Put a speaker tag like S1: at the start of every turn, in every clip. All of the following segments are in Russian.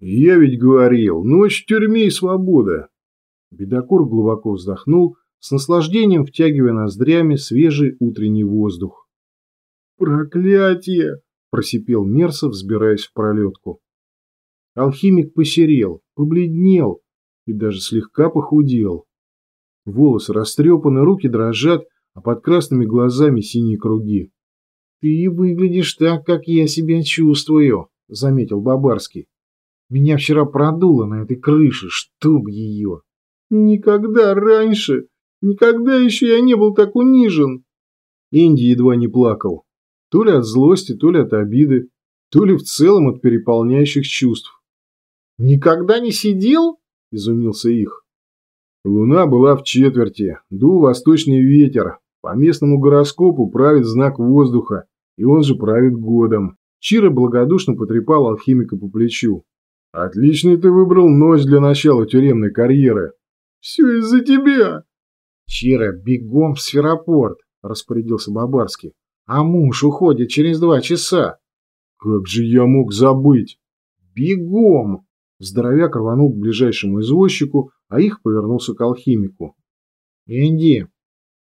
S1: Я ведь говорил, ночь в тюрьме и свобода. Бедокур глубоко вздохнул, с наслаждением втягивая ноздрями свежий утренний воздух.
S2: «Проклятие!» – просипел Мерсов, взбираясь в пролетку. Алхимик посерел, побледнел и даже слегка похудел. Волосы растрепаны, руки дрожат, а под красными глазами синие круги. «Ты выглядишь так, как я себя чувствую», — заметил Бабарский. «Меня вчера продуло на этой крыше, чтоб ее!» «Никогда раньше, никогда еще я не был так унижен!»
S1: Инди едва не плакал. То ли от злости, то ли от обиды, то ли в целом от переполняющих чувств.
S2: «Никогда не сидел?» – изумился их.
S1: Луна была в четверти, дул восточный ветер. По местному гороскопу правит знак воздуха, и он же правит годом. Чира благодушно потрепал алхимика по плечу. «Отличный ты выбрал ночь для начала тюремной карьеры».
S2: «Все из-за тебя!»
S3: «Чира, бегом в Сферопорт!» – распорядился Бабарский. «А муж уходит через два часа».
S1: «Как же я мог забыть?»
S3: «Бегом!»
S1: Здоровяк рванул к ближайшему извозчику, а их повернулся к алхимику.
S3: «Энди,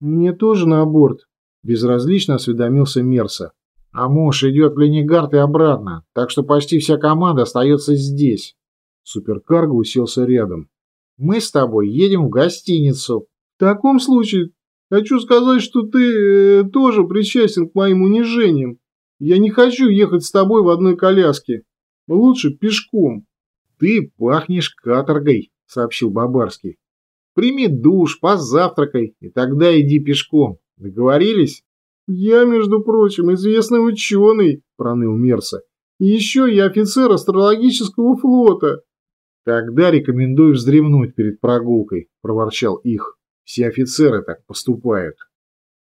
S3: мне тоже на борт», – безразлично осведомился Мерса. «А муж идет в Ленигард и обратно, так что почти вся команда остается здесь».
S1: Суперкарго уселся рядом.
S3: «Мы с тобой едем в гостиницу».
S2: «В таком случае хочу сказать, что ты э, тоже причастен к моим унижениям. Я не хочу ехать с тобой в одной коляске. Лучше пешком».
S3: «Ты пахнешь каторгой», — сообщил Бабарский. «Прими душ, позавтракай, и тогда иди пешком. Договорились?»
S2: «Я, между прочим, известный ученый», — проныл Мерса. «И еще я офицер астрологического флота».
S3: «Тогда рекомендую вздремнуть перед прогулкой», — проворчал их. «Все офицеры так поступают».